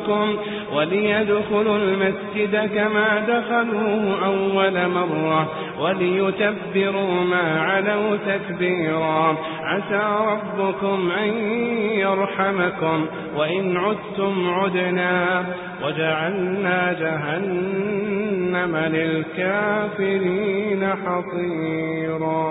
وجوهكم وليدخلوا المسجد كما دخلوه أول مرة وليتبروا ما علوا تكبيرا عسى ربكم أن يرحمكم وإن عدتم عدنا. وجعلنا جهنم للكافرين حصيرا.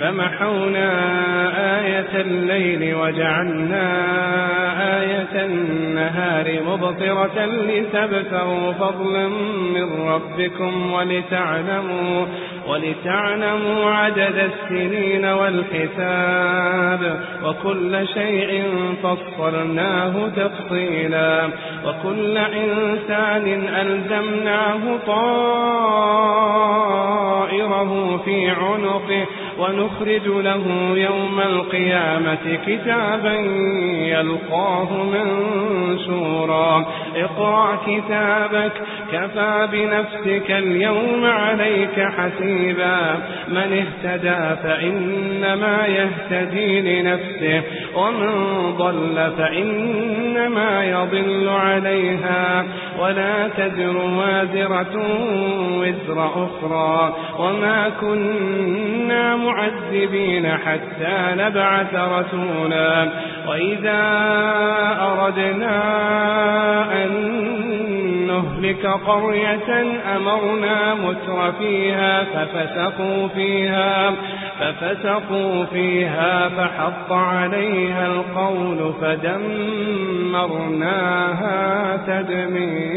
فمحونا آية الليل وجعلنا آية النهار مبطرة لتبتغوا فضلا من ربكم ولتعلموا, ولتعلموا عدد السنين والحساب وكل شيء فصلناه تفصيلا وكل إنسان ألزمناه طائره في عنقه ونخرج له يوم القيامة كتابا يلقاه منشورا. اقرأ كتابك كفى بنفسك اليوم عليك حسيبا. من اهتدى فإنما يهتدي لنفسه ومن ضل فإنما يضل عليها. ولا تزر وازرة وزر أخرى. وما كنا معذبين حتى نبعث رسولا. وإذا أردنا أن نهلك قرية أمرنا متر فيها ففسقوا فيها ففسقوا فيها فحط عليها القول فدمرناها تدميرا.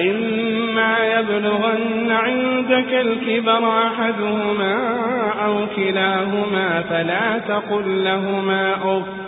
إما يبلغن عندك الكبر أحدهما أو كلاهما فلا تقل لهما أف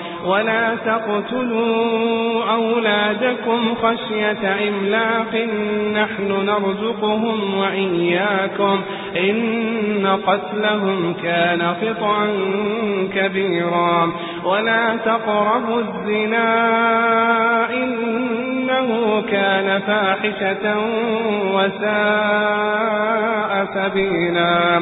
ولا تقتلوا أولادكم خشية إملاق. نحن نرزقهم وإياكم. إن قتلهم كان خطعا كبيرا. ولا تقربوا الزنا. إنه كان فاحشة وساء سبيلا.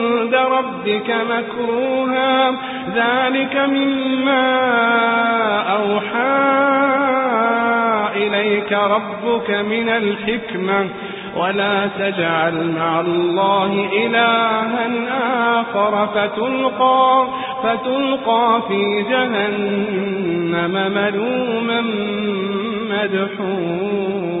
ربك مكروها. ذلك مما أوحى إليك ربك من الحكمة. ولا تجعل مع الله إلها آخر فتلقى, فتلقى في جهنم ملوما مدحورا.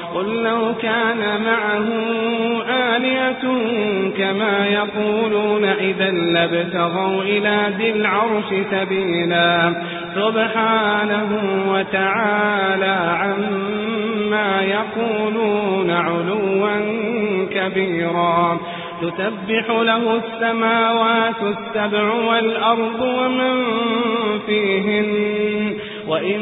قل لو كان معه آلية كما يقولون إذا لابتغوا إلى ذي العرش سبيلا. سبحانه وتعالى عما يقولون علوا كبيرا. تسبح له السماوات السبع والأرض ومن فيهن. وإن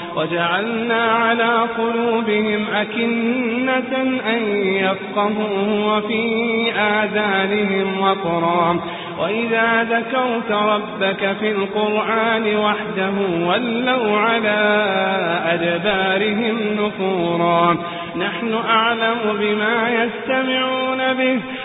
وجعلنا على قلوبهم أكنة أن يفقهوا وفي آذانهم وقرا وإذا ذكرت ربك في القرآن وحده ولوا على أدبارهم نفورا. نحن أعلم بما يستمعون به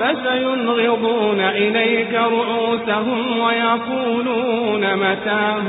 فسينغضون إليك رؤوسهم ويقولون متاه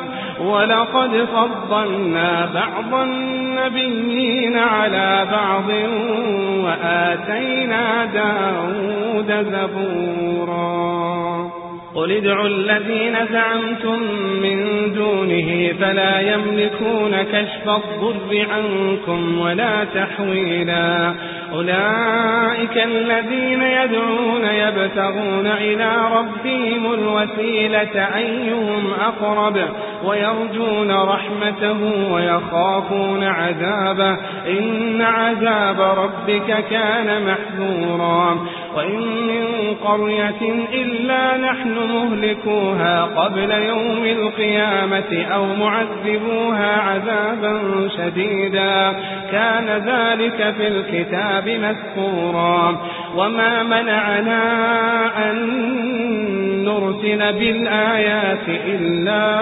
ولقد فضلنا بعض النبيين على بعض وآتينا داود زبورا. قل ادعوا الذين زعمتم من دونه فلا يملكون كشف الضر عنكم ولا تحويلا. أولئك الذين يدعون يبتغون إلى ربهم الوسيلة أيهم أقرب؟ ويرجون رحمته ويخافون عذابه. إن عذاب ربك كان محذورا. وإن من قرية إلا نحن مهلكوها قبل يوم القيامة أو معذبوها عذابا شديدا. كان ذلك في الكتاب مسكورا وما منعنا أن نرسل بالآيات إلا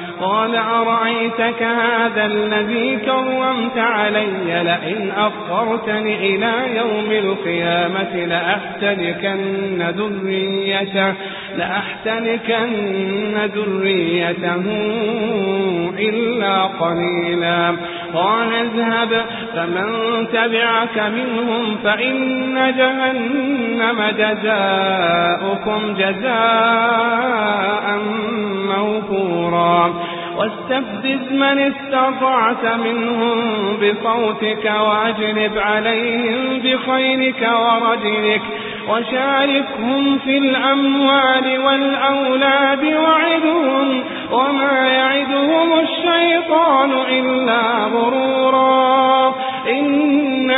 قال أرأيتك هذا الذي كرمت علي لئن أخرتني إلى يوم القيامة لأحتلكن ذريته لأحتلكن ذريته إلا قليلا. قال اذهب فمن تبعك منهم فإن جهنم جزاؤكم جزاء موفورا. واستفزز من استطعت منهم بصوتك وأجلب عليهم بخيلك ورجلك وشاركهم في الأموال والأولاد وعدهم وما يعدهم الشيطان إلا غرورا.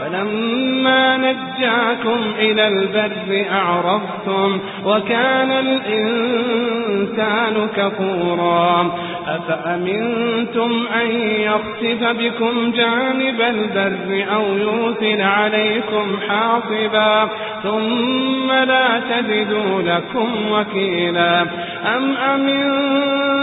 فلما نجاكم إلى البر أعرضتم وكان الإنسان كفورا. أفأمنتم أن يخسف بكم جانب البر أو يوثل عليكم حاصبا؟ ثم لا تجدوا لكم وكيلا. أم أمنتم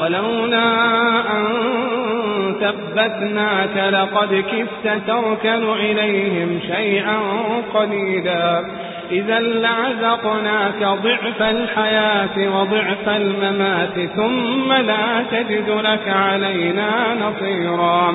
ولولا أن ثبتناك لقد كفت تركن إليهم شيئا قليلا. إذا لعذقناك ضعف الحياة وضعف الممات ثم لا تجد لك علينا نصيرا.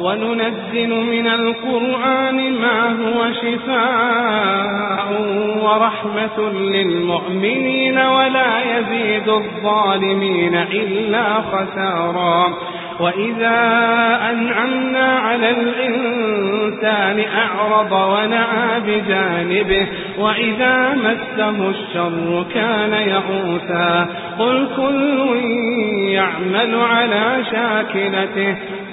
وننزل من القرآن ما هو شفاء ورحمة للمؤمنين ولا يزيد الظالمين إلا خسارا. وإذا أنعمنا على الإنسان أعرض ونعى بجانبه وإذا مسه الشر كان يئوسا. قل كل يعمل على شاكلته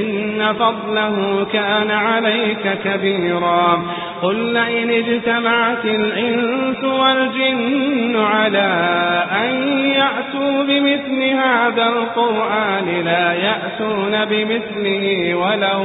إن فضله كان عليك كبيرا. قل لئن اجتمعت الإنس والجن على أن يأتوا بمثل هذا القرآن لا يأتون بمثله ولو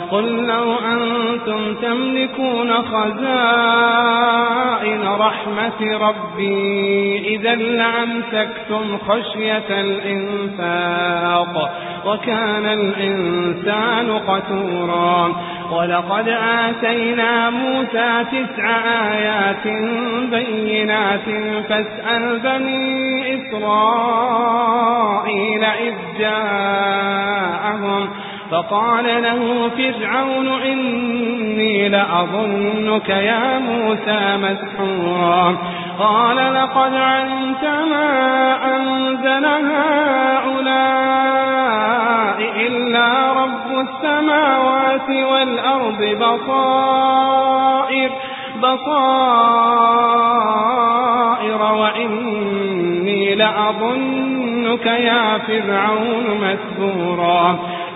قل لو أنتم تملكون خزائن رحمة ربي إذا لأمسكتم خشية الإنفاق وكان الإنسان قتورا. ولقد آتينا موسى تسع آيات بينات فاسأل بني إسرائيل إذ جاءهم. فقال له فرعون إني لأظنك يا موسى مسحورا. قال لقد علمت ما أنزل هؤلاء إلا رب السماوات والأرض بصائر بصائر وإني لأظنك يا فرعون مسبورا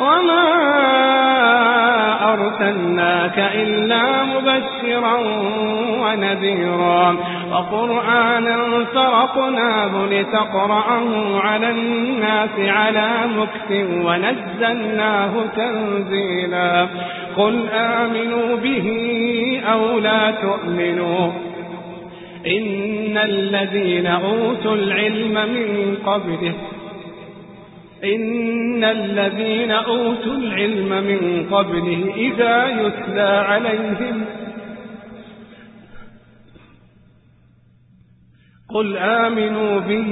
وما أرسلناك إلا مبشرا ونذيرا وقرآنا فرقناه لتقرأه على الناس على مكت ونزلناه تنزيلا قل آمنوا به أو لا تؤمنوا إن الذين أوتوا العلم من قبله إن الذين أوتوا العلم من قبله إذا يتلى عليهم قل آمنوا به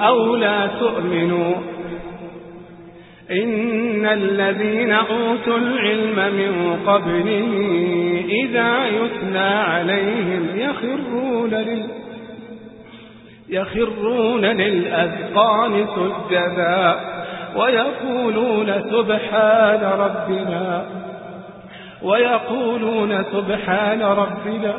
أو لا تؤمنوا إن الذين أوتوا العلم من قبله إذا يتلى عليهم يخرون لل يخرون للأذقان سجدا ويقولون سبحان ربنا ويقولون سبحان ربنا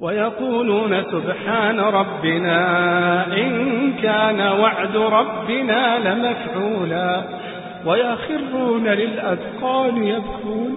ويقولون سبحان ربنا إن كان وعد ربنا لمفعولا ويخرون للأذقان يبكون.